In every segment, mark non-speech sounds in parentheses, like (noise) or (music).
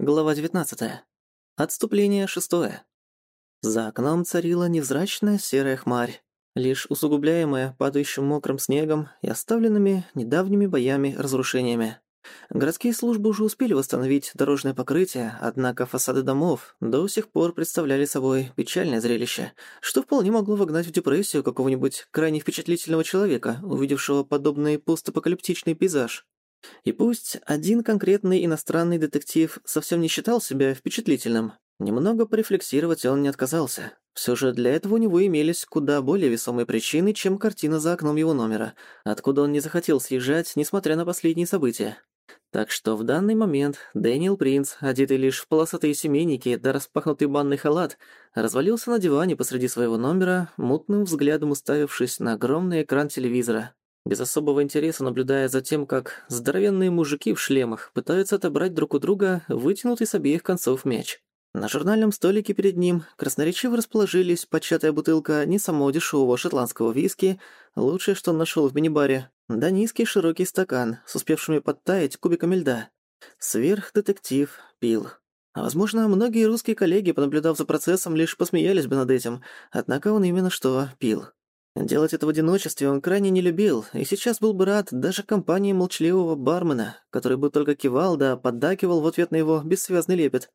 Глава 19. Отступление шестое. За окном царила невзрачная серая хмарь, лишь усугубляемая падающим мокрым снегом и оставленными недавними боями разрушениями. Городские службы уже успели восстановить дорожное покрытие, однако фасады домов до сих пор представляли собой печальное зрелище, что вполне могло вогнать в депрессию какого-нибудь крайне впечатлительного человека, увидевшего подобный постапокалиптичный пейзаж. И пусть один конкретный иностранный детектив совсем не считал себя впечатлительным, немного порефлексировать он не отказался. Все же для этого у него имелись куда более весомые причины, чем картина за окном его номера, откуда он не захотел съезжать, несмотря на последние события. Так что в данный момент Дэниел Принц, одетый лишь в полосатые семейники да распахнутый банный халат, развалился на диване посреди своего номера, мутным взглядом уставившись на огромный экран телевизора без особого интереса наблюдая за тем, как здоровенные мужики в шлемах пытаются отобрать друг у друга вытянутый с обеих концов мяч. На журнальном столике перед ним красноречиво расположились початая бутылка не самого дешевого шотландского виски, лучшее, что он нашел в мини-баре, да низкий широкий стакан с успевшими подтаять кубиками льда. Сверхдетектив пил. А возможно, многие русские коллеги, понаблюдав за процессом, лишь посмеялись бы над этим, однако он именно что пил. Делать это в одиночестве он крайне не любил, и сейчас был бы рад даже компании молчаливого бармена, который бы только кивал да поддакивал в ответ на его бессвязный лепет.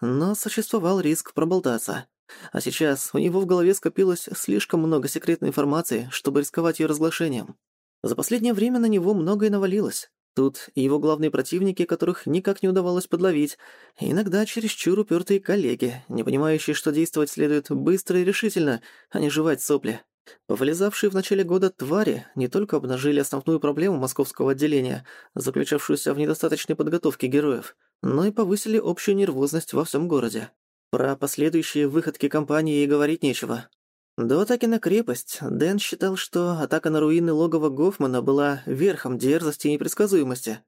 Но существовал риск проболтаться. А сейчас у него в голове скопилось слишком много секретной информации, чтобы рисковать ее разглашением. За последнее время на него многое навалилось. Тут и его главные противники, которых никак не удавалось подловить, и иногда чересчур упертые коллеги, не понимающие, что действовать следует быстро и решительно, а не жевать сопли. Повылезавшие в начале года твари не только обнажили основную проблему московского отделения, заключавшуюся в недостаточной подготовке героев, но и повысили общую нервозность во всем городе. Про последующие выходки компании и говорить нечего. До атаки на крепость Дэн считал, что атака на руины логова Гофмана была верхом дерзости и непредсказуемости.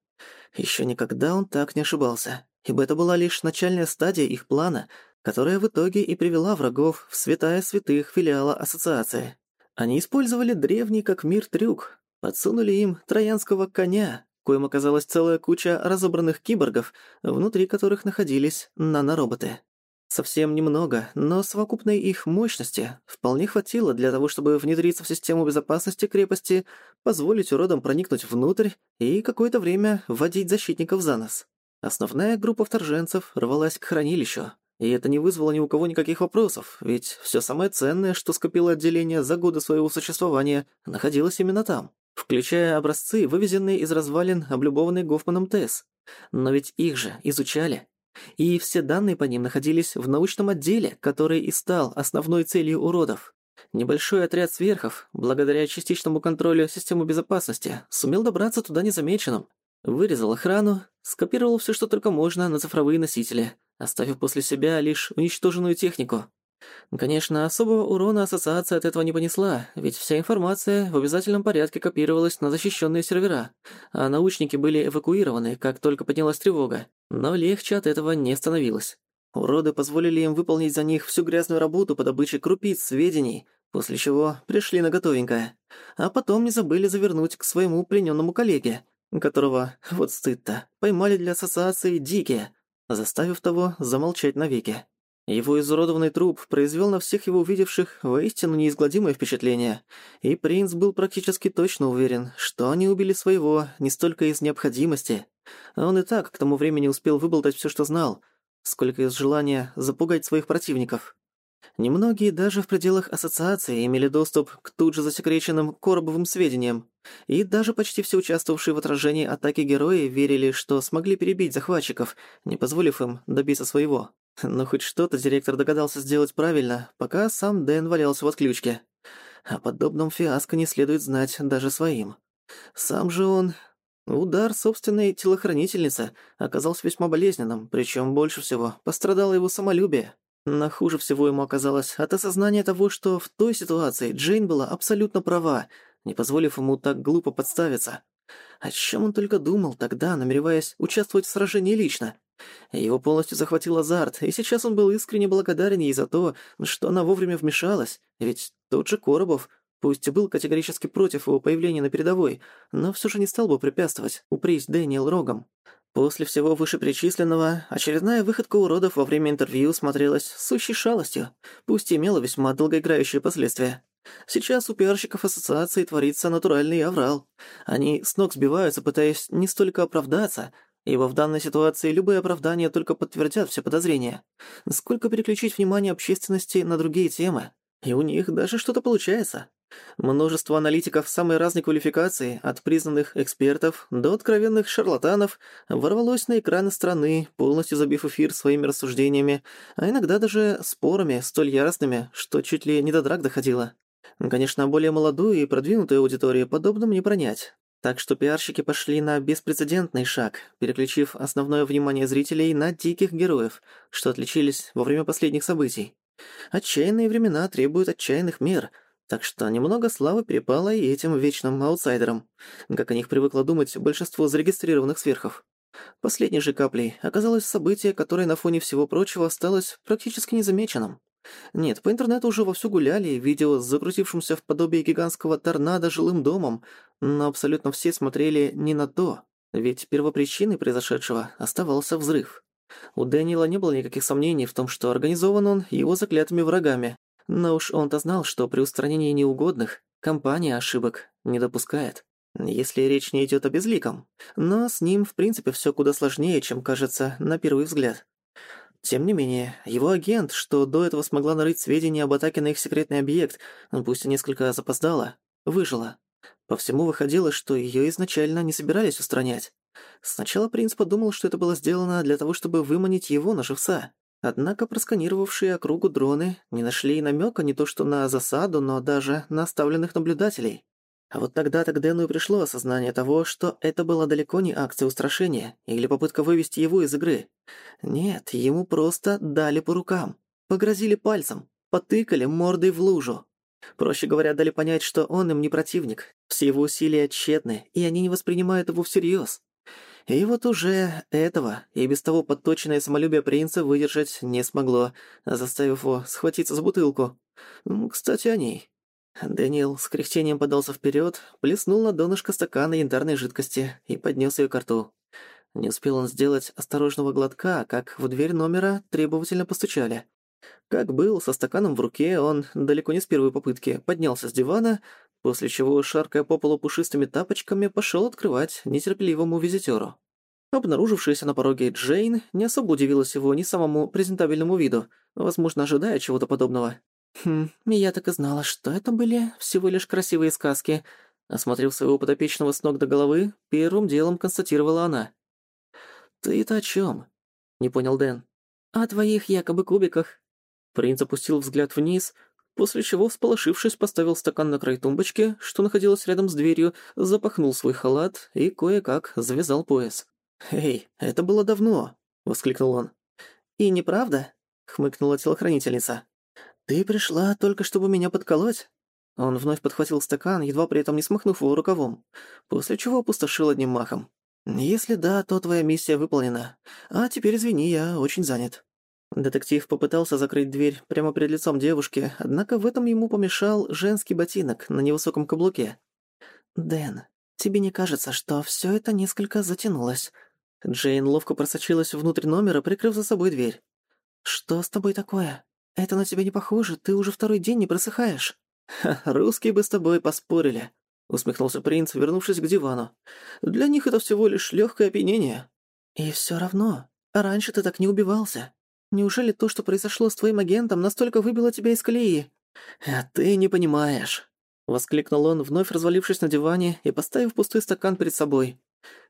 Еще никогда он так не ошибался, ибо это была лишь начальная стадия их плана, которая в итоге и привела врагов в святая святых филиала ассоциации. Они использовали древний как мир трюк, подсунули им троянского коня, коим оказалась целая куча разобранных киборгов, внутри которых находились нанороботы. Совсем немного, но совокупной их мощности вполне хватило для того, чтобы внедриться в систему безопасности крепости, позволить уродам проникнуть внутрь и какое-то время вводить защитников за нос. Основная группа вторженцев рвалась к хранилищу, и это не вызвало ни у кого никаких вопросов, ведь все самое ценное, что скопило отделение за годы своего существования, находилось именно там, включая образцы, вывезенные из развалин облюбованной Гофманом ТЭС. Но ведь их же изучали. И все данные по ним находились в научном отделе, который и стал основной целью уродов. Небольшой отряд сверхов, благодаря частичному контролю системы безопасности, сумел добраться туда незамеченным. Вырезал охрану, скопировал все, что только можно, на цифровые носители – оставив после себя лишь уничтоженную технику. Конечно, особого урона ассоциация от этого не понесла, ведь вся информация в обязательном порядке копировалась на защищенные сервера, а научники были эвакуированы, как только поднялась тревога. Но легче от этого не становилось. Уроды позволили им выполнить за них всю грязную работу по добыче крупиц сведений, после чего пришли на готовенькое. А потом не забыли завернуть к своему плененному коллеге, которого, вот стыд-то, поймали для ассоциации дикие, заставив того замолчать навеки. Его изуродованный труп произвел на всех его увидевших воистину неизгладимое впечатление, и принц был практически точно уверен, что они убили своего не столько из необходимости, а он и так к тому времени успел выболтать все, что знал, сколько из желания запугать своих противников. Немногие даже в пределах ассоциации имели доступ к тут же засекреченным коробовым сведениям, и даже почти все участвовавшие в отражении атаки герои верили, что смогли перебить захватчиков, не позволив им добиться своего. Но хоть что-то директор догадался сделать правильно, пока сам Дэн валялся в отключке. О подобном фиаско не следует знать даже своим. Сам же он... Удар собственной телохранительницы оказался весьма болезненным, причем больше всего пострадало его самолюбие. Но хуже всего ему оказалось от осознания того, что в той ситуации Джейн была абсолютно права, не позволив ему так глупо подставиться. О чем он только думал тогда, намереваясь участвовать в сражении лично. Его полностью захватил азарт, и сейчас он был искренне благодарен ей за то, что она вовремя вмешалась, ведь тот же Коробов, пусть и был категорически против его появления на передовой, но все же не стал бы препятствовать, упресть Дэниел рогом. После всего вышеперечисленного, очередная выходка уродов во время интервью смотрелась сущей шалостью, пусть и имела весьма долгоиграющие последствия. Сейчас у пиарщиков ассоциации творится натуральный аврал. Они с ног сбиваются, пытаясь не столько оправдаться, ибо в данной ситуации любые оправдания только подтвердят все подозрения, сколько переключить внимание общественности на другие темы. И у них даже что-то получается. Множество аналитиков самой разной квалификации, от признанных экспертов до откровенных шарлатанов, ворвалось на экраны страны, полностью забив эфир своими рассуждениями, а иногда даже спорами, столь яростными, что чуть ли не до драк доходило. Конечно, более молодую и продвинутую аудиторию подобным не пронять. Так что пиарщики пошли на беспрецедентный шаг, переключив основное внимание зрителей на диких героев, что отличились во время последних событий. Отчаянные времена требуют отчаянных мер, так что немного славы перепало и этим вечным аутсайдерам, как о них привыкло думать большинство зарегистрированных сверхов. Последней же каплей оказалось событие, которое на фоне всего прочего осталось практически незамеченным. Нет, по интернету уже вовсю гуляли видео с закрутившимся в подобие гигантского торнадо жилым домом, но абсолютно все смотрели не на то, ведь первопричиной произошедшего оставался взрыв. У Дэниела не было никаких сомнений в том, что организован он его заклятыми врагами, но уж он-то знал, что при устранении неугодных компания ошибок не допускает. Если речь не идет о безликом, но с ним в принципе все куда сложнее, чем кажется на первый взгляд. Тем не менее, его агент, что до этого смогла нарыть сведения об атаке на их секретный объект, пусть и несколько запоздала, выжила. По всему выходило, что её изначально не собирались устранять. Сначала принц подумал, что это было сделано для того, чтобы выманить его на живца. Однако просканировавшие округу дроны не нашли и намёка не то что на засаду, но даже на оставленных наблюдателей. А вот тогда-то к Дэну и пришло осознание того, что это была далеко не акция устрашения или попытка вывести его из игры. Нет, ему просто дали по рукам, погрозили пальцем, потыкали мордой в лужу. Проще говоря, дали понять, что он им не противник, все его усилия тщетны, и они не воспринимают его всерьез. И вот уже этого и без того подточенное самолюбие принца выдержать не смогло, заставив его схватиться за бутылку. Кстати, о ней. Дэниел с кряхтением подался вперед, плеснул на донышко стакана янтарной жидкости и поднес ее к рту. Не успел он сделать осторожного глотка, как в дверь номера требовательно постучали. Как был, со стаканом в руке, он далеко не с первой попытки поднялся с дивана, после чего, шаркая по полу пушистыми тапочками, пошел открывать нетерпеливому визитеру. Обнаружившаяся на пороге Джейн не особо удивилась его не самому презентабельному виду, возможно, ожидая чего-то подобного. «Хм, я так и знала, что это были всего лишь красивые сказки», осмотрев своего подопечного с ног до головы, первым делом констатировала она. «Ты-то о чём?» — не понял Дэн. «О твоих якобы кубиках». Принц опустил взгляд вниз, после чего, всполошившись, поставил стакан на край тумбочки, что находилась рядом с дверью, запахнул свой халат и кое-как завязал пояс. «Эй, это было давно!» — воскликнул он. «И неправда?» — хмыкнула телохранительница. «Ты пришла только чтобы меня подколоть?» Он вновь подхватил стакан, едва при этом не смахнув его рукавом, после чего опустошил одним махом. «Если да, то твоя миссия выполнена. А теперь извини, я очень занят». Детектив попытался закрыть дверь прямо перед лицом девушки, однако в этом ему помешал женский ботинок на невысоком каблуке. «Дэн, тебе не кажется, что всё это несколько затянулось?» Джейн ловко просочилась внутрь номера, прикрыв за собой дверь. «Что с тобой такое?» «Это на тебя не похоже, ты уже второй день не просыхаешь». «Ха, русские бы с тобой поспорили», — усмехнулся принц, вернувшись к дивану. «Для них это всего лишь легкое опьянение». «И все равно, раньше ты так не убивался. Неужели то, что произошло с твоим агентом, настолько выбило тебя из колеи?» «А ты не понимаешь», — воскликнул он, вновь развалившись на диване и поставив пустой стакан перед собой.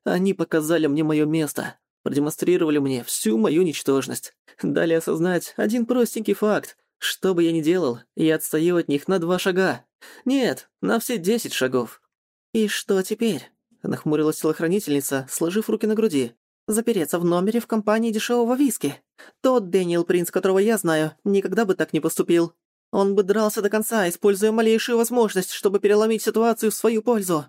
«Они показали мне мое место продемонстрировали мне всю мою ничтожность. Дали осознать один простенький факт. Что бы я ни делал, я отстаю от них на два шага. Нет, на все десять шагов. «И что теперь?» — нахмурилась телохранительница, сложив руки на груди. «Запереться в номере в компании дешевого виски. Тот Дэниел Принц, которого я знаю, никогда бы так не поступил. Он бы дрался до конца, используя малейшую возможность, чтобы переломить ситуацию в свою пользу».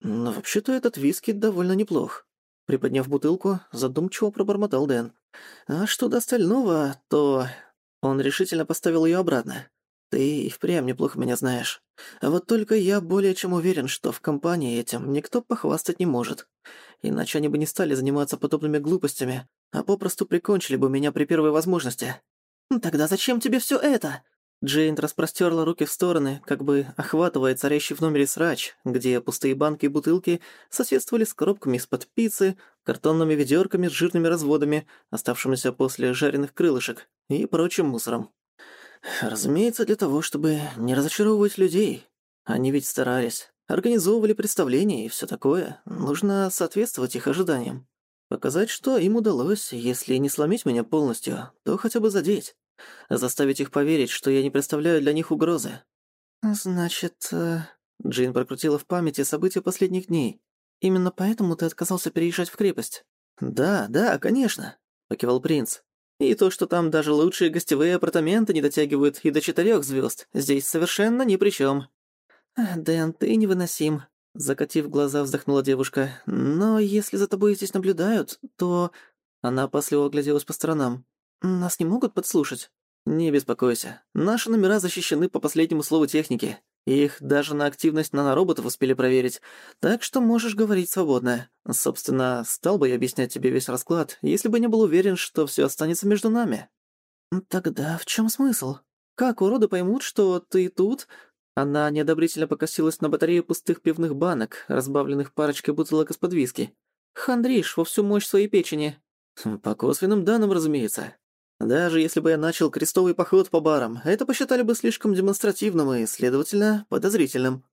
«Но вообще-то этот виски довольно неплох», Приподняв бутылку, задумчиво пробормотал Дэн. «А что до остального, то...» Он решительно поставил её обратно. Ты и впрямь неплохо меня знаешь. Вот только я более чем уверен, что в компании этим никто похвастать не может. Иначе они бы не стали заниматься подобными глупостями, а попросту прикончили бы меня при первой возможности. «Тогда зачем тебе всё это?» Джейн распростерла руки в стороны, как бы охватывая царящий в номере срач, где пустые банки и бутылки соседствовали с коробками из-под пиццы, картонными ведерками с жирными разводами, оставшимися после жареных крылышек, и прочим мусором. Разумеется, для того, чтобы не разочаровывать людей. Они ведь старались, организовывали представления и всё такое. Нужно соответствовать их ожиданиям. Показать, что им удалось, если не сломить меня полностью, то хотя бы задеть. Заставить их поверить, что я не представляю для них угрозы. «Значит...» э... Джейн прокрутила в памяти события последних дней. «Именно поэтому ты отказался переезжать в крепость?» «Да, да, конечно», — покивал принц. «И то, что там даже лучшие гостевые апартаменты не дотягивают и до четырёх звёзд, здесь совершенно ни при чём». «Дэн, ты невыносим», — закатив глаза, вздохнула девушка. «Но если за тобой здесь наблюдают, то...» Она опасливо огляделась по сторонам. «Нас не могут подслушать?» «Не беспокойся. Наши номера защищены по последнему слову техники. Их даже на активность нанороботов успели проверить. Так что можешь говорить свободно. Собственно, стал бы я объяснять тебе весь расклад, если бы не был уверен, что всё останется между нами». «Тогда в чём смысл? Как уроды поймут, что ты тут?» Она неодобрительно покосилась на батарею пустых пивных банок, разбавленных парочкой бутылок из-под виски. «Хандришь во всю мощь своей печени». «По косвенным данным, разумеется. Даже если бы я начал крестовый поход по барам, это посчитали бы слишком демонстративным и, следовательно, подозрительным.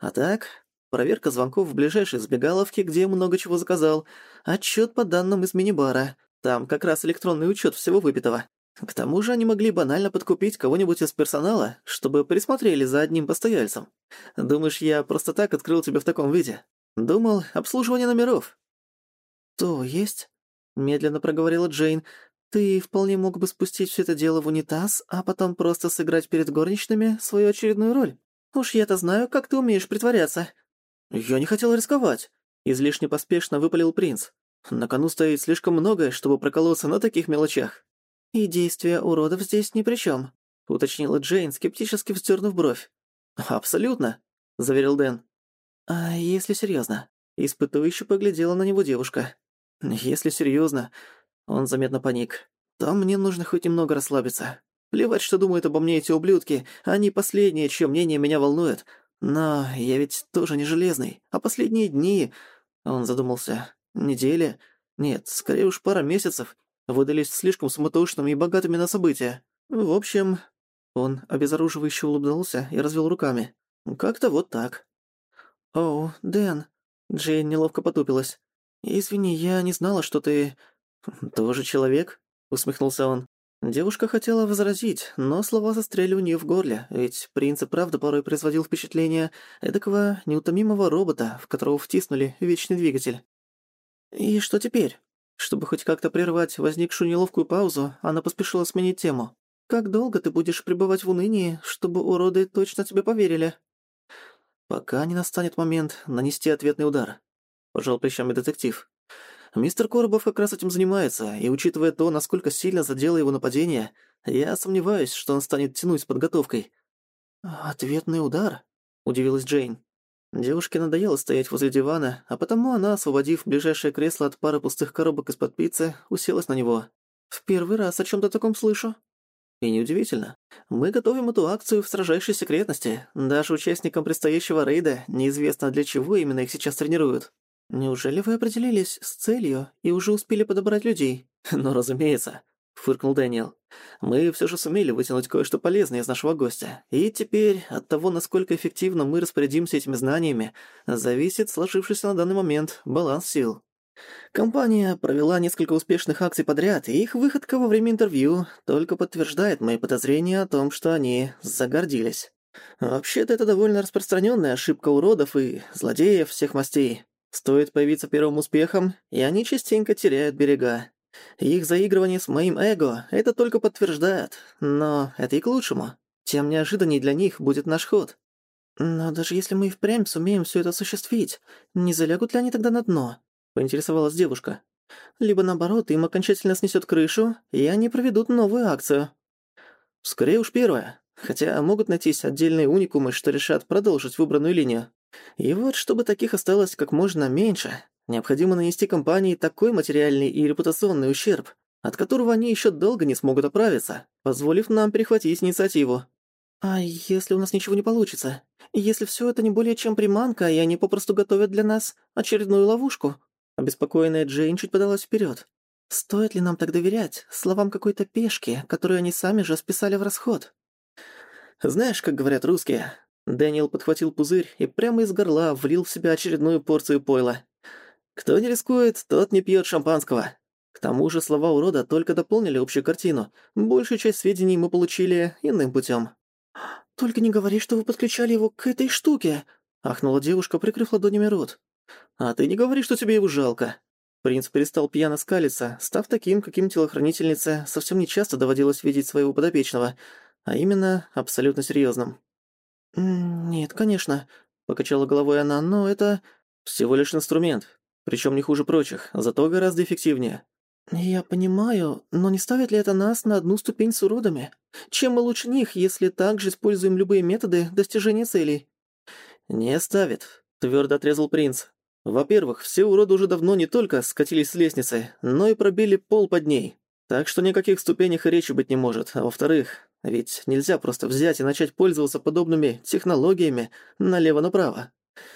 А так, проверка звонков в ближайшей сбегаловке, где я много чего заказал, отчет по данным из мини-бара. Там как раз электронный учет всего выпитого. К тому же они могли банально подкупить кого-нибудь из персонала, чтобы присмотрели за одним постояльцем. Думаешь, я просто так открыл тебя в таком виде? Думал, обслуживание номеров. «То есть?» — медленно проговорила Джейн, ты вполне мог бы спустить все это дело в унитаз, а потом просто сыграть перед горничными свою очередную роль. Уж я-то знаю, как ты умеешь притворяться». «Я не хотел рисковать», — излишне поспешно выпалил принц. «На кону стоит слишком многое, чтобы проколоться на таких мелочах». «И действия уродов здесь ни при чем, уточнила Джейн, скептически вздернув бровь. «Абсолютно», — заверил Дэн. «А если серьезно? Испытующе поглядела на него девушка. «Если серьезно, он заметно паник. «Там мне нужно хоть немного расслабиться. Плевать, что думают обо мне эти ублюдки. Они последние, чье мнение меня волнует. Но я ведь тоже не железный. А последние дни...» Он задумался. «Недели? Нет, скорее уж пара месяцев. Выдались слишком суматошными и богатыми на события. В общем...» Он обезоруживающе улыбнулся и развел руками. «Как-то вот так». «Оу, Дэн...» Джейн неловко потупилась. «Извини, я не знала, что ты...» «Тоже человек?» — усмехнулся он. Девушка хотела возразить, но слова застряли у нее в горле, ведь принц и правда порой производил впечатление эдакого неутомимого робота, в которого втиснули вечный двигатель. «И что теперь?» Чтобы хоть как-то прервать возникшую неловкую паузу, она поспешила сменить тему. «Как долго ты будешь пребывать в унынии, чтобы уроды точно тебе поверили?» «Пока не настанет момент нанести ответный удар», — пожал плечами детектив. Мистер Коробов как раз этим занимается, и учитывая то, насколько сильно задело его нападение, я сомневаюсь, что он станет тянуть с подготовкой». «Ответный удар?» — удивилась Джейн. Девушке надоело стоять возле дивана, а потому она, освободив ближайшее кресло от пары пустых коробок из-под пиццы, уселась на него. «В первый раз о чем-то таком слышу». И неудивительно. Мы готовим эту акцию в строжайшей секретности. Даже участникам предстоящего рейда неизвестно, для чего именно их сейчас тренируют. «Неужели вы определились с целью и уже успели подобрать людей?» (laughs) «Ну, разумеется», — фыркнул Дэниел. «Мы все же сумели вытянуть кое-что полезное из нашего гостя. И теперь от того, насколько эффективно мы распорядимся этими знаниями, зависит сложившийся на данный момент баланс сил». Компания провела несколько успешных акций подряд, и их выходка во время интервью только подтверждает мои подозрения о том, что они загордились. Вообще-то это довольно распространенная ошибка уродов и злодеев всех мастей. Стоит появиться первым успехом, и они частенько теряют берега. Их заигрывание с моим эго это только подтверждает, но это и к лучшему. Тем неожиданней для них будет наш ход. Но даже если мы впрямь сумеем все это осуществить, не залягут ли они тогда на дно? Поинтересовалась девушка. Либо наоборот, им окончательно снесет крышу, и они проведут новую акцию. Скорее уж первое. хотя могут найтись отдельные уникумы, что решат продолжить выбранную линию. И вот, чтобы таких осталось как можно меньше, необходимо нанести компании такой материальный и репутационный ущерб, от которого они еще долго не смогут оправиться, позволив нам перехватить инициативу. «А если у нас ничего не получится? Если все это не более чем приманка, и они попросту готовят для нас очередную ловушку?» Обеспокоенная Джейн чуть подалась вперед. «Стоит ли нам так доверять словам какой-то пешки, которую они сами же списали в расход?» «Знаешь, как говорят русские?» Дэниел подхватил пузырь и прямо из горла влил в себя очередную порцию пойла. «Кто не рискует, тот не пьет шампанского». К тому же слова урода только дополнили общую картину. Большую часть сведений мы получили иным путем. «Только не говори, что вы подключали его к этой штуке!» — ахнула девушка, прикрыв ладонями рот. «А ты не говори, что тебе его жалко!» Принц перестал пьяно скалиться, став таким, каким телохранительнице совсем нечасто доводилось видеть своего подопечного, а именно абсолютно серьёзным. «Нет, конечно», — покачала головой она, — «но это...» «Всего лишь инструмент, причём не хуже прочих, зато гораздо эффективнее». «Я понимаю, но не ставит ли это нас на одну ступень с уродами? Чем мы лучше них, если также используем любые методы достижения целей?» «Не ставит», — твёрдо отрезал принц. «Во-первых, все уроды уже давно не только скатились с лестницы, но и пробили пол под ней. Так что никаких ступенях и речи быть не может. А во-вторых, ведь нельзя просто взять и начать пользоваться подобными технологиями налево-направо.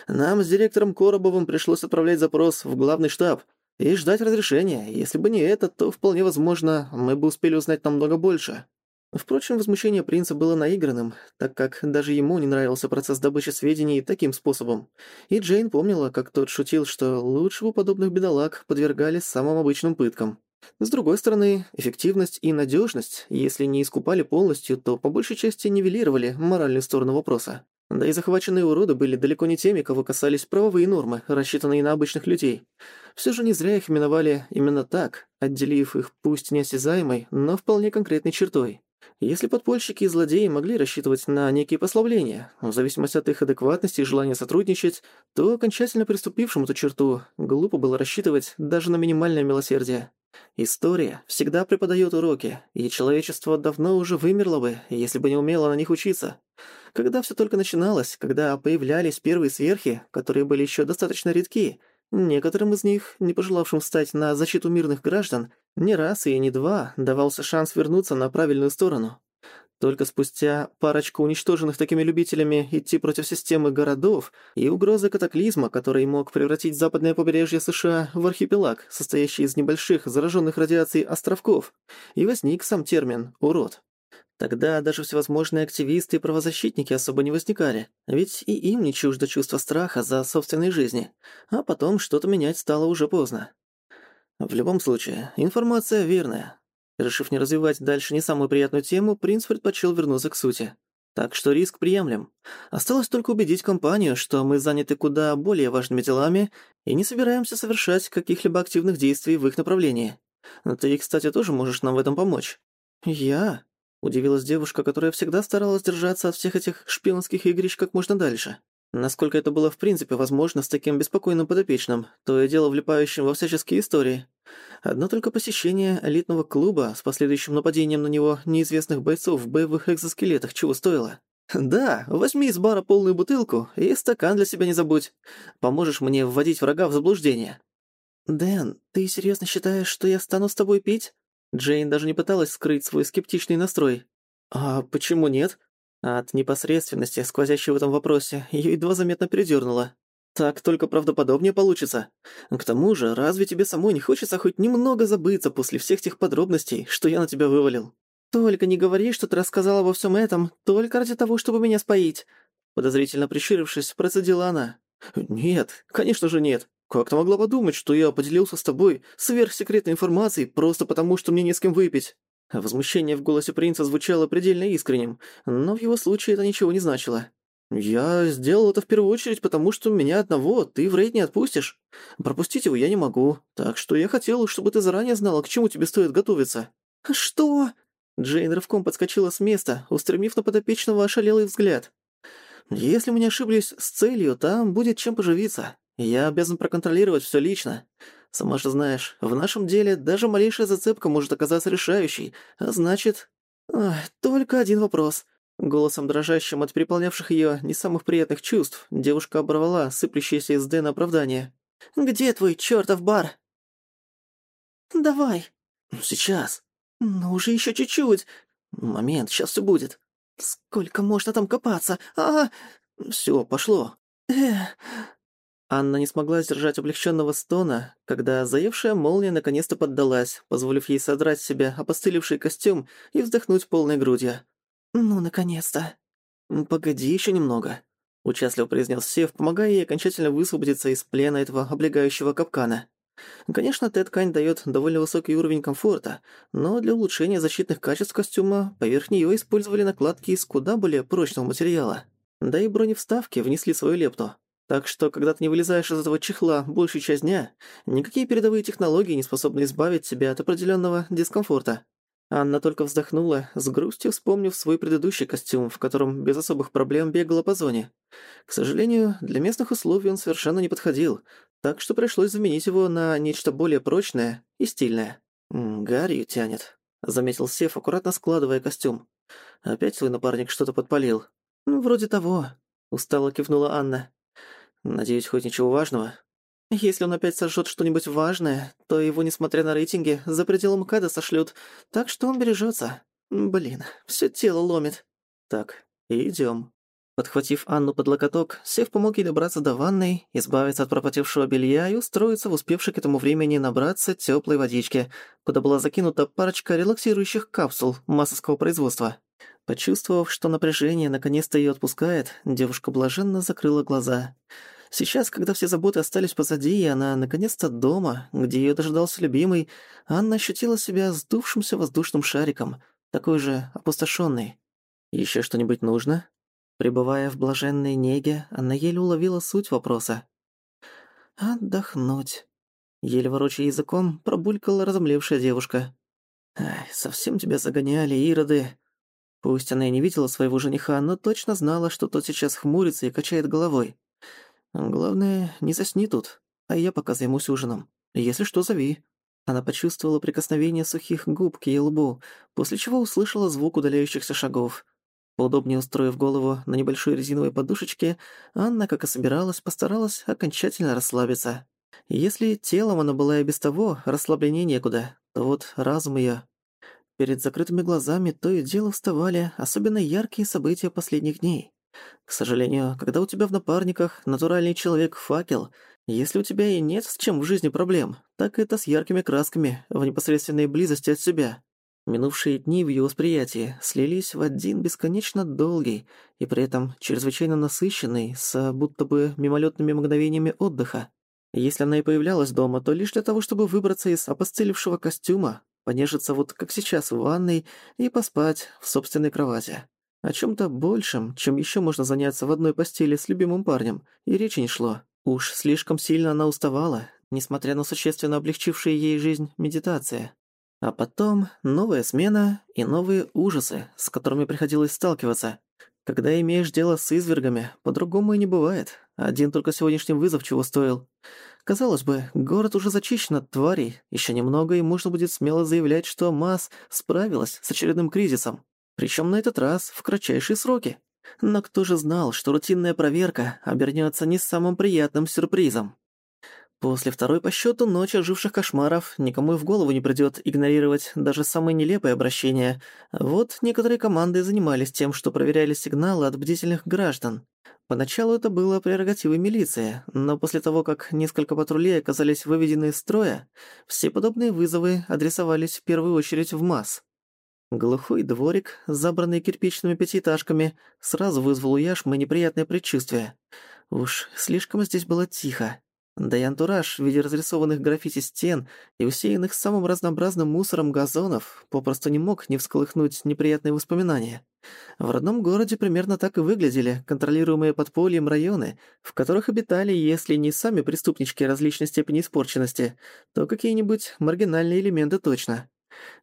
Нам с директором Коробовым пришлось отправлять запрос в главный штаб и ждать разрешения. Если бы не это, то вполне возможно, мы бы успели узнать намного больше. Впрочем, возмущение принца было наигранным, так как даже ему не нравился процесс добычи сведений таким способом. И Джейн помнила, как тот шутил, что лучше бы подобных бедолаг подвергали самым обычным пыткам. С другой стороны, эффективность и надежность, если не искупали полностью, то по большей части нивелировали моральную сторону вопроса. Да и захваченные уроды были далеко не теми, кого касались правовые нормы, рассчитанные на обычных людей. Все же не зря их именовали именно так, отделив их пусть неосязаемой, но вполне конкретной чертой. Если подпольщики и злодеи могли рассчитывать на некие послабления, в зависимости от их адекватности и желания сотрудничать, то окончательно приступившему эту черту глупо было рассчитывать даже на минимальное милосердие. История всегда преподает уроки, и человечество давно уже вымерло бы, если бы не умело на них учиться. Когда все только начиналось, когда появлялись первые сверхи, которые были еще достаточно редки, некоторым из них, не пожелавшим встать на защиту мирных граждан, не раз и не два давался шанс вернуться на правильную сторону. Только спустя парочку уничтоженных такими любителями идти против системы городов и угрозы катаклизма, который мог превратить западное побережье США в архипелаг, состоящий из небольших зараженных радиацией островков, и возник сам термин «урод». Тогда даже всевозможные активисты и правозащитники особо не возникали, ведь и им не чуждо чувство страха за собственной жизни, а потом что-то менять стало уже поздно. В любом случае, информация верная, Решив не развивать дальше не самую приятную тему, принц предпочел вернуться к сути. Так что риск приемлем. Осталось только убедить компанию, что мы заняты куда более важными делами и не собираемся совершать каких-либо активных действий в их направлении. Ты, кстати, тоже можешь нам в этом помочь. Я? Удивилась девушка, которая всегда старалась держаться от всех этих шпионских игрищ как можно дальше. Насколько это было в принципе возможно с таким беспокойным подопечным, то и дело влипающим во всяческие истории. Одно только посещение элитного клуба с последующим нападением на него неизвестных бойцов в боевых экзоскелетах чего стоило. «Да, возьми из бара полную бутылку и стакан для себя не забудь. Поможешь мне вводить врага в заблуждение». «Дэн, ты серьезно считаешь, что я стану с тобой пить?» Джейн даже не пыталась скрыть свой скептичный настрой. «А почему нет?» От непосредственности, сквозящей в этом вопросе, её едва заметно передёрнуло. Так только правдоподобнее получится. К тому же, разве тебе самой не хочется хоть немного забыться после всех тех подробностей, что я на тебя вывалил? Только не говори, что ты рассказала обо всем этом только ради того, чтобы меня споить. Подозрительно прищурившись, процедила она. Нет, конечно же нет. Как ты могла подумать, что я поделился с тобой сверхсекретной информацией просто потому, что мне не с кем выпить? Возмущение в голосе принца звучало предельно искренним, но в его случае это ничего не значило. «Я сделал это в первую очередь, потому что меня одного ты в рейд не отпустишь. Пропустить его я не могу, так что я хотел, чтобы ты заранее знала, к чему тебе стоит готовиться». «Что?» Джейн рывком подскочила с места, устремив на подопечного ошалелый взгляд. «Если мы не ошиблись с целью, там будет чем поживиться. Я обязан проконтролировать все лично. Сама же знаешь, в нашем деле даже малейшая зацепка может оказаться решающей, а значит... Только один вопрос. Голосом, дрожащим от переполнявших её не самых приятных чувств, девушка оборвала сыплющееся из Дэна оправдание. «Где твой чёртов бар?» «Давай». «Сейчас». «Ну уже ещё чуть-чуть». «Момент, сейчас всё будет». «Сколько можно там копаться? а. Всё, пошло». «Эх...» Анна не смогла сдержать облегченного стона, когда заевшая молния наконец-то поддалась, позволив ей содрать с себя опостылевший костюм и вздохнуть полной грудью. «Ну, наконец-то!» «Погоди еще немного», — участливо произнес Сев, помогая ей окончательно высвободиться из плена этого облегающего капкана. Конечно, эта ткань даёт довольно высокий уровень комфорта, но для улучшения защитных качеств костюма поверх неё использовали накладки из куда более прочного материала. Да и броневставки внесли свою лепту. Так что, когда ты не вылезаешь из этого чехла большую часть дня, никакие передовые технологии не способны избавить тебя от определенного дискомфорта. Анна только вздохнула, с грустью вспомнив свой предыдущий костюм, в котором без особых проблем бегала по зоне. К сожалению, для местных условий он совершенно не подходил, так что пришлось заменить его на нечто более прочное и стильное. «Гарью тянет», — заметил Сев, аккуратно складывая костюм. «Опять свой напарник что-то подпалил?» «Вроде того», — устало кивнула Анна. Надеюсь, хоть ничего важного. Если он опять сожжёт что-нибудь важное, то его, несмотря на рейтинги, за пределом МКАДа сошлют, так что он бережётся. Блин, всё тело ломит. Так, идём. Подхватив Анну под локоток, Сев помог ей добраться до ванной, избавиться от пропотевшего белья и устроиться в успевшей к этому времени набраться тёплой водички, куда была закинута парочка релаксирующих капсул массовского производства. Почувствовав, что напряжение наконец-то её отпускает, девушка блаженно закрыла глаза. Сейчас, когда все заботы остались позади, и она наконец-то дома, где её дожидался любимый, Анна ощутила себя сдувшимся воздушным шариком, такой же опустошённый. «Ещё что-нибудь нужно?» Пребывая в блаженной неге, она еле уловила суть вопроса. «Отдохнуть». Еле ворочая языком, пробулькала разомлевшая девушка. «Ай, совсем тебя загоняли, ироды!» Пусть она и не видела своего жениха, но точно знала, что тот сейчас хмурится и качает головой. Главное, не засни тут, а я пока займусь ужином. Если что, зови. Она почувствовала прикосновение сухих губ к ее лбу, после чего услышала звук удаляющихся шагов. Поудобнее устроив голову на небольшой резиновой подушечке, Анна, как и собиралась, постаралась окончательно расслабиться. Если телом она была и без того, расслабление некуда, то вот разум её Перед закрытыми глазами то и дело вставали особенно яркие события последних дней. К сожалению, когда у тебя в напарниках натуральный человек-факел, если у тебя и нет с чем в жизни проблем, так это с яркими красками в непосредственной близости от себя. Минувшие дни в ее восприятии слились в один бесконечно долгий и при этом чрезвычайно насыщенный, с будто бы мимолетными мгновениями отдыха. Если она и появлялась дома, то лишь для того, чтобы выбраться из опостылевшего костюма, понежиться вот как сейчас в ванной и поспать в собственной кровати. О чем-то большем, чем еще можно заняться в одной постели с любимым парнем, и речи не шло. Уж слишком сильно она уставала, несмотря на существенно облегчившие ей жизнь медитация. А потом новая смена и новые ужасы, с которыми приходилось сталкиваться. Когда имеешь дело с извергами, по-другому и не бывает. Один только сегодняшний вызов чего стоил. Казалось бы, город уже зачищен от тварей. Еще немного, и можно будет смело заявлять, что МАС справилась с очередным кризисом. Причем на этот раз в кратчайшие сроки. Но кто же знал, что рутинная проверка обернется не самым приятным сюрпризом? После второй по счету ночи оживших кошмаров никому и в голову не придёт игнорировать даже самые нелепые обращения. Вот некоторые команды занимались тем, что проверяли сигналы от бдительных граждан. Поначалу это было прерогативой милиции, но после того, как несколько патрулей оказались выведены из строя, все подобные вызовы адресовались в первую очередь в МАС. Глухой дворик, забранный кирпичными пятиэтажками, сразу вызвал у Яшмы неприятное предчувствие. Уж слишком здесь было тихо. Да и антураж в виде разрисованных граффити стен и усеянных самым разнообразным мусором газонов попросту не мог не всколыхнуть неприятные воспоминания. В родном городе примерно так и выглядели контролируемые подпольем районы, в которых обитали, если не сами преступнички различной степени испорченности, то какие-нибудь маргинальные элементы точно.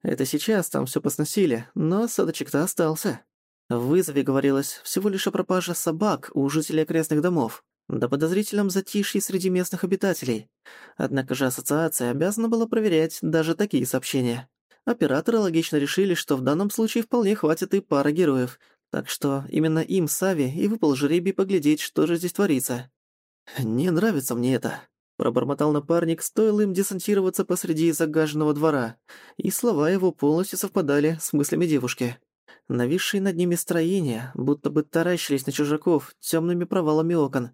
Это сейчас там всё посносили, но осадочек-то остался. В вызове говорилось всего лишь о пропаже собак у жителей окрестных домов да подозрительном затишье среди местных обитателей. Однако же ассоциация обязана была проверять даже такие сообщения. Операторы логично решили, что в данном случае вполне хватит и пары героев, Так что именно им, Сави, и выпал жребий поглядеть, что же здесь творится. «Не нравится мне это», — пробормотал напарник, стоило им десантироваться посреди загаженного двора, и слова его полностью совпадали с мыслями девушки. Нависшие над ними строения, будто бы таращились на чужаков темными провалами окон.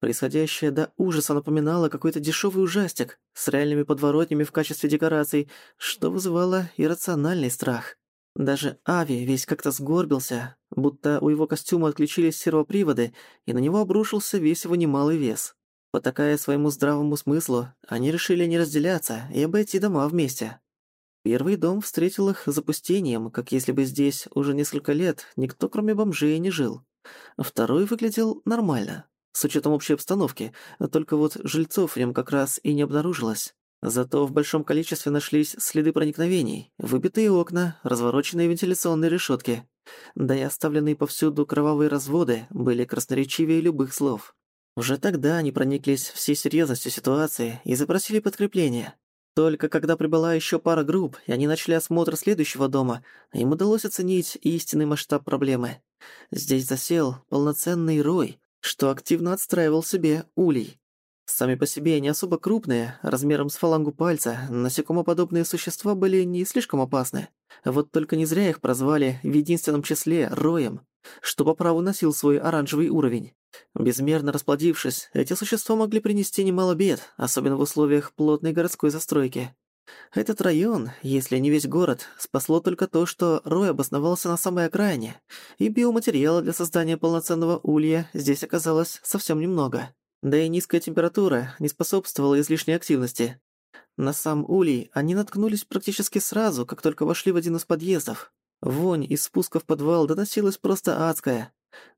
Происходящее до ужаса напоминало какой-то дешевый ужастик с реальными подворотнями в качестве декораций, что вызывало иррациональный страх. Даже Ави весь как-то сгорбился, будто у его костюма отключились сервоприводы, и на него обрушился весь его немалый вес. Потакая своему здравому смыслу, они решили не разделяться и обойти дома вместе. Первый дом встретил их запустением, как если бы здесь уже несколько лет никто кроме бомжей не жил. Второй выглядел нормально, с учетом общей обстановки, только вот жильцов в нем как раз и не обнаружилось. Зато в большом количестве нашлись следы проникновений, выбитые окна, развороченные вентиляционные решетки. Да и оставленные повсюду кровавые разводы были красноречивее любых слов. Уже тогда они прониклись всей серьезностью ситуации и запросили подкрепление. Только когда прибыла еще пара групп, и они начали осмотр следующего дома, им удалось оценить истинный масштаб проблемы. Здесь засел полноценный рой, что активно отстраивал себе улей. Сами по себе не особо крупные, размером с фалангу пальца, насекомоподобные существа были не слишком опасны. Вот только не зря их прозвали в единственном числе роем, что по праву носил свой оранжевый уровень. Безмерно расплодившись, эти существа могли принести немало бед, особенно в условиях плотной городской застройки. Этот район, если не весь город, спасло только то, что Рой обосновался на самой окраине, и биоматериала для создания полноценного улья здесь оказалось совсем немного. Да и низкая температура не способствовала излишней активности. На сам улей они наткнулись практически сразу, как только вошли в один из подъездов. Вонь из спуска в подвал доносилась просто адская.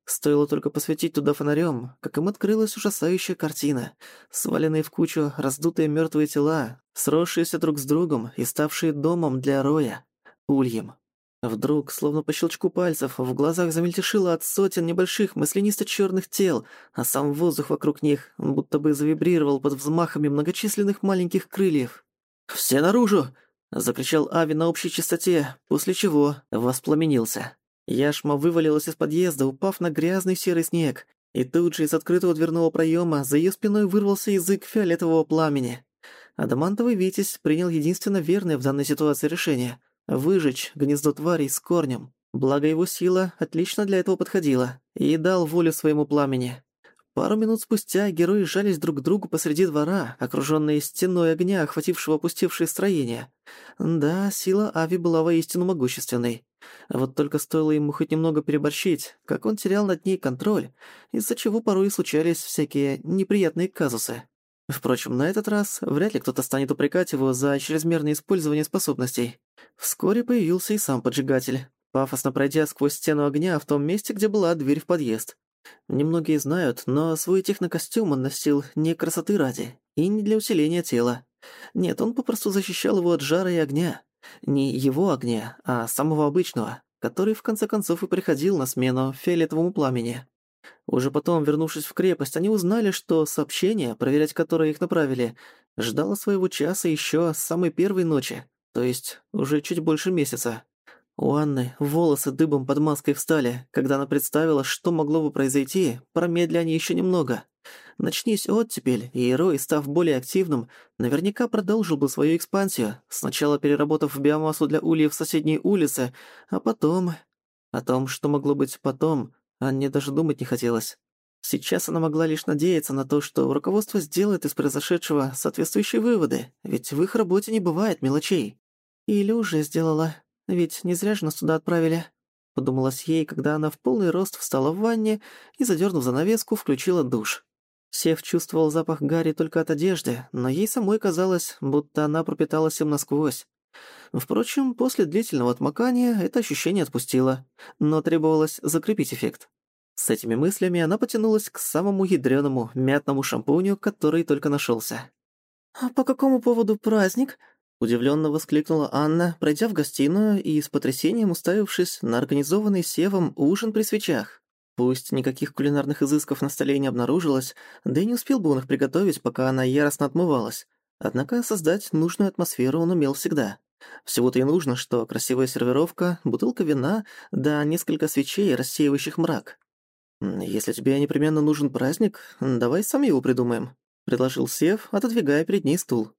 Стоило только посветить туда фонарем, как им открылась ужасающая картина. Сваленные в кучу раздутые мертвые тела, сросшиеся друг с другом и ставшие домом для Роя, ульем. Вдруг, словно по щелчку пальцев, в глазах замельтешило от сотен небольших маслянисто-чёрных тел, а сам воздух вокруг них будто бы завибрировал под взмахами многочисленных маленьких крыльев. «Все наружу!» — закричал Ави на общей частоте, после чего воспламенился. Яшма вывалилась из подъезда, упав на грязный серый снег, и тут же из открытого дверного проема за её спиной вырвался язык фиолетового пламени. Адамантовый Витязь принял единственно верное в данной ситуации решение — выжечь гнездо тварей с корнем. Благо его сила отлично для этого подходила, и дал волю своему пламени. Пару минут спустя герои сжались друг к другу посреди двора, окружённые стеной огня, охватившего опустевшее строение. Да, сила Ави была воистину могущественной. Вот только стоило ему хоть немного переборщить, как он терял над ней контроль, из-за чего порой случались всякие неприятные казусы. Впрочем, на этот раз вряд ли кто-то станет упрекать его за чрезмерное использование способностей. Вскоре появился и сам поджигатель, пафосно пройдя сквозь стену огня в том месте, где была дверь в подъезд. Немногие знают, но свой технокостюм он носил не красоты ради и не для усиления тела. Нет, он попросту защищал его от жара и огня. Не его огня, а самого обычного, который в конце концов и приходил на смену фиолетовому пламени. Уже потом, вернувшись в крепость, они узнали, что сообщение, проверять которое их направили, ждало своего часа еще с самой первой ночи, то есть уже чуть больше месяца. У Анны волосы дыбом под маской встали, когда она представила, что могло бы произойти, промедля они еще немного. Начнись оттепель, и Рой, став более активным, наверняка продолжил бы свою экспансию, сначала переработав биомассу для ульев соседней улице, а потом... О том, что могло быть потом, Анне даже думать не хотелось. Сейчас она могла лишь надеяться на то, что руководство сделает из произошедшего соответствующие выводы, ведь в их работе не бывает мелочей. Или уже сделала, ведь не зря же нас туда отправили. Подумалось ей, когда она в полный рост встала в ванне и, задернув занавеску, включила душ. Сев чувствовал запах Гарри только от одежды, но ей самой казалось, будто она пропиталась им насквозь. Впрочем, после длительного отмокания это ощущение отпустило, но требовалось закрепить эффект. С этими мыслями она потянулась к самому ядрёному мятному шампуню, который только нашёлся. «А по какому поводу праздник?» Удивлённо воскликнула Анна, пройдя в гостиную и с потрясением уставившись на организованный Севом ужин при свечах. Пусть никаких кулинарных изысков на столе не обнаружилось, да и не успел бы он их приготовить, пока она яростно отмывалась. Однако создать нужную атмосферу он умел всегда. Всего-то и нужно, что красивая сервировка, бутылка вина, да несколько свечей, рассеивающих мрак. «Если тебе непременно нужен праздник, давай сами его придумаем», — предложил Сев, отодвигая перед ней стул.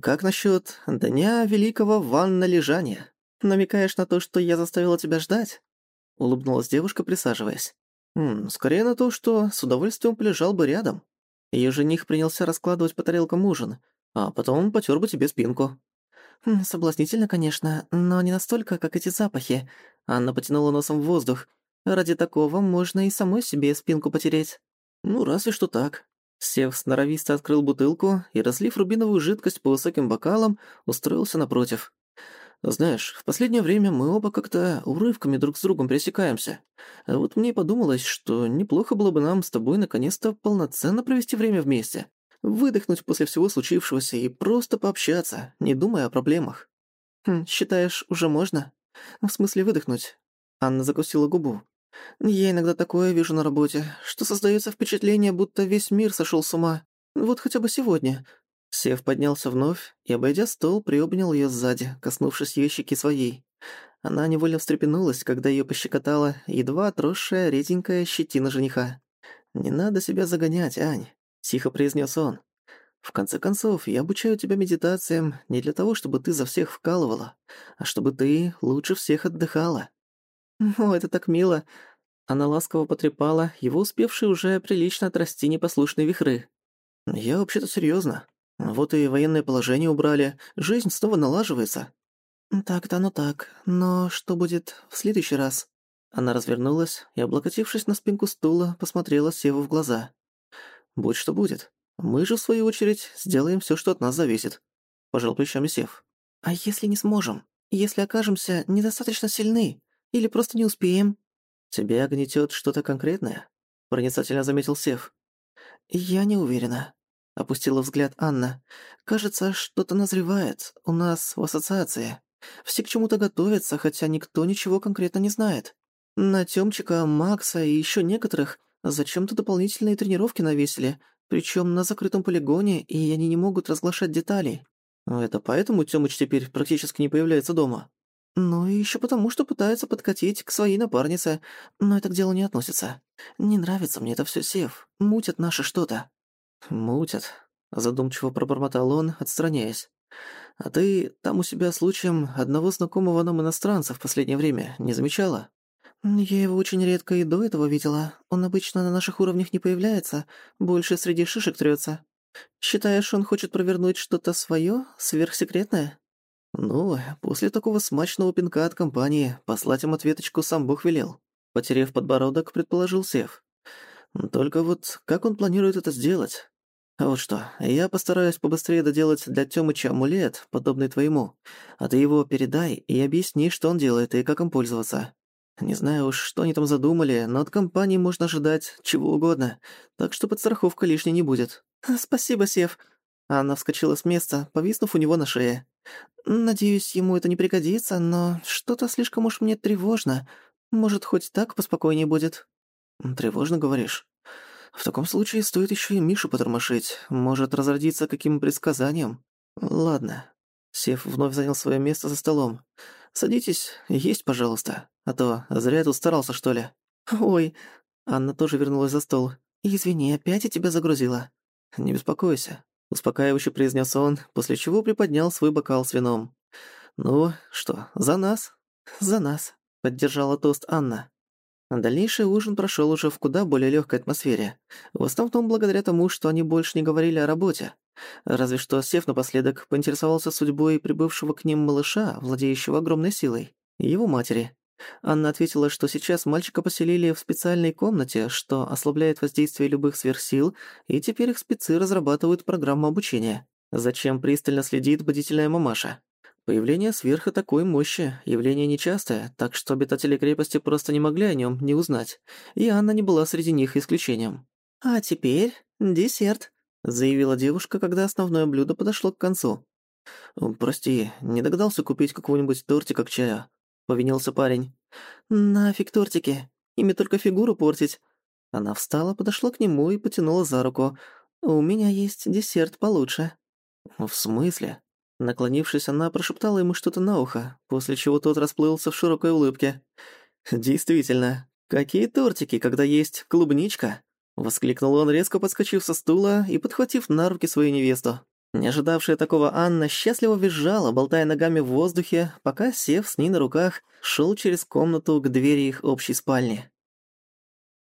«Как насчет Дня Великого Ванна Лежания? Намекаешь на то, что я заставила тебя ждать?» — улыбнулась девушка, присаживаясь. «Скорее на то, что с удовольствием полежал бы рядом. Её жених принялся раскладывать по тарелкам ужин, а потом потёр бы тебе спинку». «Соблазнительно, конечно, но не настолько, как эти запахи». Анна потянула носом в воздух, Ради такого можно и самой себе спинку потереть. Ну, разве что так. Сев сноровисто открыл бутылку и, разлив рубиновую жидкость по высоким бокалам, устроился напротив. «Знаешь, в последнее время мы оба как-то урывками друг с другом пересекаемся. Вот мне подумалось, что неплохо было бы нам с тобой наконец-то полноценно провести время вместе. Выдохнуть после всего случившегося и просто пообщаться, не думая о проблемах». «Хм, считаешь, уже можно?» «В смысле выдохнуть?» Анна закусила губу. Я иногда такое вижу на работе, что создается впечатление, будто весь мир сошел с ума. Вот хотя бы сегодня». Сев поднялся вновь и, обойдя стол, приобнял ее сзади, коснувшись ее щеки своей. Она невольно встрепенулась, когда ее пощекотала едва отросшая реденькая щетина жениха. «Не надо себя загонять, Ань», — тихо произнес он. «В конце концов, я обучаю тебя медитациям не для того, чтобы ты за всех вкалывала, а чтобы ты лучше всех отдыхала». «О, это так мило!» Она ласково потрепала его успевшие уже прилично отрасти непослушные вихры. «Я вообще-то серьёзно. Вот и военное положение убрали, жизнь снова налаживается». «Так-то оно так, но что будет в следующий раз?» Она развернулась и, облокотившись на спинку стула, посмотрела Севу в глаза. «Будь что будет. Мы же, в свою очередь, сделаем всё, что от нас зависит», — пожал плечами Сев. «А если не сможем? Если окажемся недостаточно сильны? Или просто не успеем?» «Тебя гнетёт что-то конкретное?» — проницательно заметил Сев. «Я не уверена», — опустила взгляд Анна. «Кажется, что-то назревает у нас в ассоциации. Все к чему-то готовятся, хотя никто ничего конкретно не знает. На Тёмчика, Макса и ещё некоторых зачем-то дополнительные тренировки навесили, причём на закрытом полигоне, и они не могут разглашать деталей. Это поэтому Тёмыч теперь практически не появляется дома?» Ну и ещё потому, что пытается подкатить к своей напарнице, но это к делу не относится. Не нравится мне это всё, Сев. Мутят наши что-то». «Мутят», — задумчиво пробормотал он, отстраняясь. «А ты там у себя случаем одного знакомого нам иностранца в последнее время не замечала?» «Я его очень редко и до этого видела. Он обычно на наших уровнях не появляется, больше среди шишек трётся. Считаешь, он хочет провернуть что-то своё, сверхсекретное?» «Ну, после такого смачного пинка от компании послать им ответочку сам Бог велел», — потеряв подбородок, предположил Сев. «Только вот как он планирует это сделать? Вот что, я постараюсь побыстрее доделать для Тёмыча амулет, подобный твоему, а ты его передай и объясни, что он делает и как им пользоваться. Не знаю уж, что они там задумали, но от компании можно ожидать чего угодно, так что подстраховка лишней не будет». «Спасибо, Сев». Анна вскочила с места, повиснув у него на шее. Надеюсь, ему это не пригодится, но что-то слишком уж мне тревожно. Может, хоть так поспокойнее будет?» «Тревожно, говоришь?» «В таком случае стоит еще и Мишу потормошить. Может, разродиться каким предсказанием?» «Ладно». Сев вновь занял свое место за столом. «Садитесь, есть, пожалуйста. А то зря я тут старался, что ли». «Ой». Анна тоже вернулась за стол. «Извини, опять я тебя загрузила». «Не беспокойся. Успокаивающе произнес он, после чего приподнял свой бокал с вином. «Ну, что, за нас?» «За нас», — поддержала тост Анна. Дальнейший ужин прошел уже в куда более легкой атмосфере. В основном благодаря тому, что они больше не говорили о работе. Разве что Сев напоследок поинтересовался судьбой прибывшего к ним малыша, владеющего огромной силой, и его матери. Анна ответила, что сейчас мальчика поселили в специальной комнате, что ослабляет воздействие любых сверхсил, и теперь их спецы разрабатывают программу обучения. Зачем пристально следит бдительная мамаша? Появление сверха такой мощи – явление нечастое, так что обитатели крепости просто не могли о нем не узнать, и Анна не была среди них исключением. «А теперь десерт», – заявила девушка, когда основное блюдо подошло к концу. «Прости, не догадался купить какого-нибудь тортика к чаю. — повинился парень. «Нафиг тортики. Ими только фигуру портить». Она встала, подошла к нему и потянула за руку. «У меня есть десерт получше». «В смысле?» Наклонившись, она прошептала ему что-то на ухо, после чего тот расплылся в широкой улыбке. «Действительно, какие тортики, когда есть клубничка!» Воскликнул он, резко подскочив со стула и подхватив на руки свою невесту. Не ожидавшая такого Анна счастливо визжала, болтая ногами в воздухе, пока, сев с ней на руках, шел через комнату к двери их общей спальни.